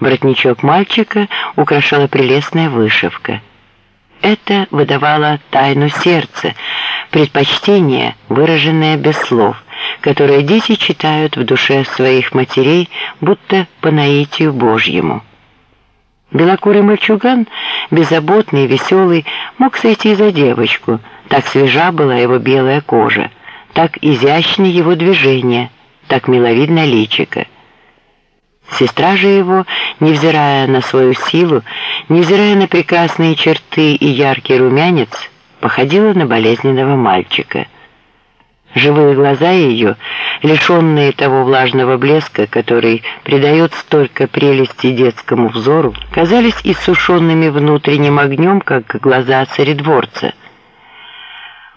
Воротничок мальчика украшала прелестная вышивка. Это выдавало тайну сердца, предпочтение, выраженное без слов, которое дети читают в душе своих матерей, будто по наитию Божьему. Белокурый мальчуган, беззаботный веселый, мог сойти за девочку, так свежа была его белая кожа, так изящны его движения, так миловидно личико. Сестра же его, невзирая на свою силу, невзирая на прекрасные черты и яркий румянец, походила на болезненного мальчика. Живые глаза ее, лишенные того влажного блеска, который придает столько прелести детскому взору, казались иссушенными внутренним огнем, как глаза царедворца.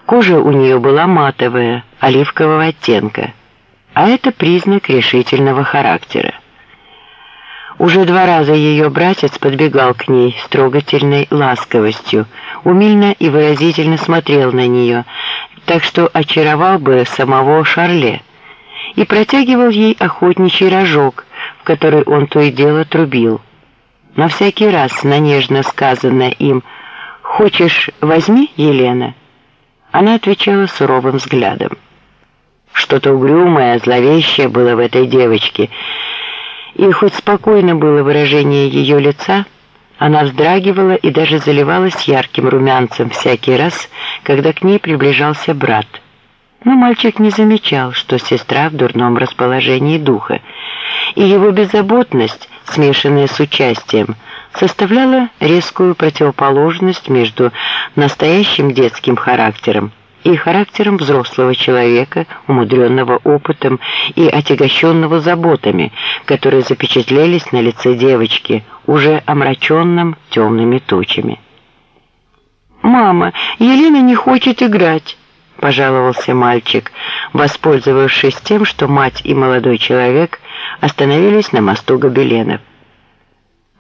Кожа у нее была матовая, оливкового оттенка, а это признак решительного характера. Уже два раза ее братец подбегал к ней с трогательной ласковостью, умильно и выразительно смотрел на нее, так что очаровал бы самого Шарле, и протягивал ей охотничий рожок, в который он то и дело трубил. Но всякий раз на нежно сказанное им «Хочешь, возьми, Елена?» Она отвечала суровым взглядом. Что-то угрюмое, зловещее было в этой девочке – и хоть спокойно было выражение ее лица, она вздрагивала и даже заливалась ярким румянцем всякий раз, когда к ней приближался брат. Но мальчик не замечал, что сестра в дурном расположении духа, и его беззаботность, смешанная с участием, составляла резкую противоположность между настоящим детским характером и характером взрослого человека, умудренного опытом и отягощенного заботами, которые запечатлелись на лице девочки, уже омраченным темными тучами. «Мама, Елена не хочет играть», – пожаловался мальчик, воспользовавшись тем, что мать и молодой человек остановились на мосту гобеленов.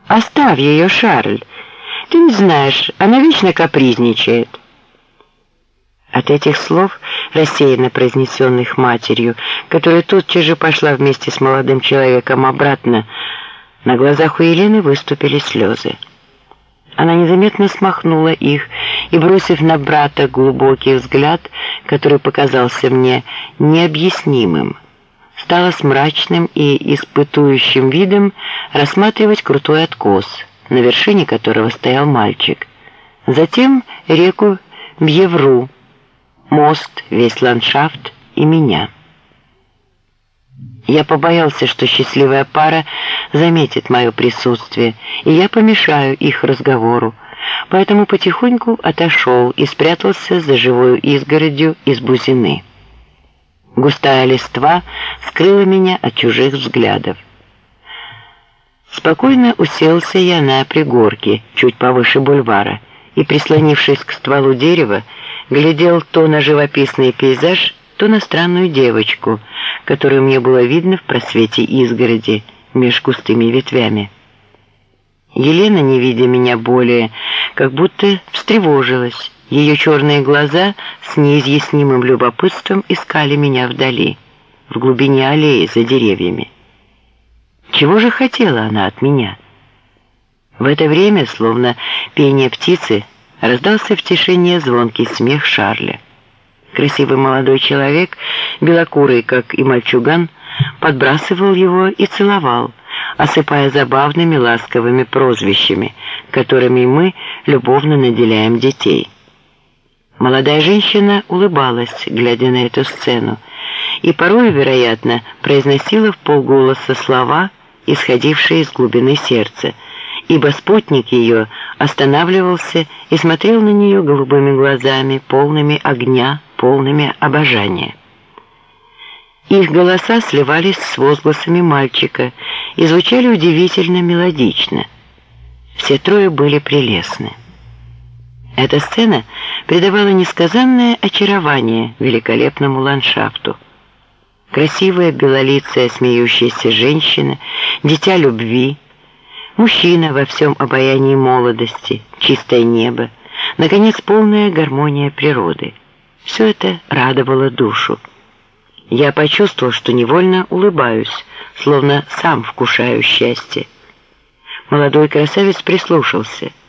«Оставь ее, Шарль. Ты не знаешь, она вечно капризничает». От этих слов, рассеянно произнесенных матерью, которая тотчас же пошла вместе с молодым человеком обратно, на глазах у Елены выступили слезы. Она незаметно смахнула их и, бросив на брата глубокий взгляд, который показался мне необъяснимым, стала с мрачным и испытующим видом рассматривать крутой откос, на вершине которого стоял мальчик. Затем реку Бьевру, мост, весь ландшафт и меня. Я побоялся, что счастливая пара заметит мое присутствие, и я помешаю их разговору, поэтому потихоньку отошел и спрятался за живую изгородью из бузины. Густая листва скрыла меня от чужих взглядов. Спокойно уселся я на пригорке, чуть повыше бульвара, и, прислонившись к стволу дерева, глядел то на живописный пейзаж, то на странную девочку, которую мне было видно в просвете изгороди меж густыми ветвями. Елена, не видя меня более, как будто встревожилась. Ее черные глаза с неизъяснимым любопытством искали меня вдали, в глубине аллеи за деревьями. Чего же хотела она от меня? В это время, словно пение птицы, раздался в тишине звонкий смех Шарля. Красивый молодой человек, белокурый, как и мальчуган, подбрасывал его и целовал, осыпая забавными ласковыми прозвищами, которыми мы любовно наделяем детей. Молодая женщина улыбалась, глядя на эту сцену, и порой, вероятно, произносила в полголоса слова, исходившие из глубины сердца, ибо спутник ее останавливался и смотрел на нее голубыми глазами, полными огня, полными обожания. Их голоса сливались с возгласами мальчика и звучали удивительно мелодично. Все трое были прелестны. Эта сцена придавала несказанное очарование великолепному ландшафту. Красивая белолицая смеющаяся женщина, дитя любви – Мужчина во всем обаянии молодости, чистое небо, наконец полная гармония природы. Все это радовало душу. Я почувствовал, что невольно улыбаюсь, словно сам вкушаю счастье. Молодой красавец прислушался –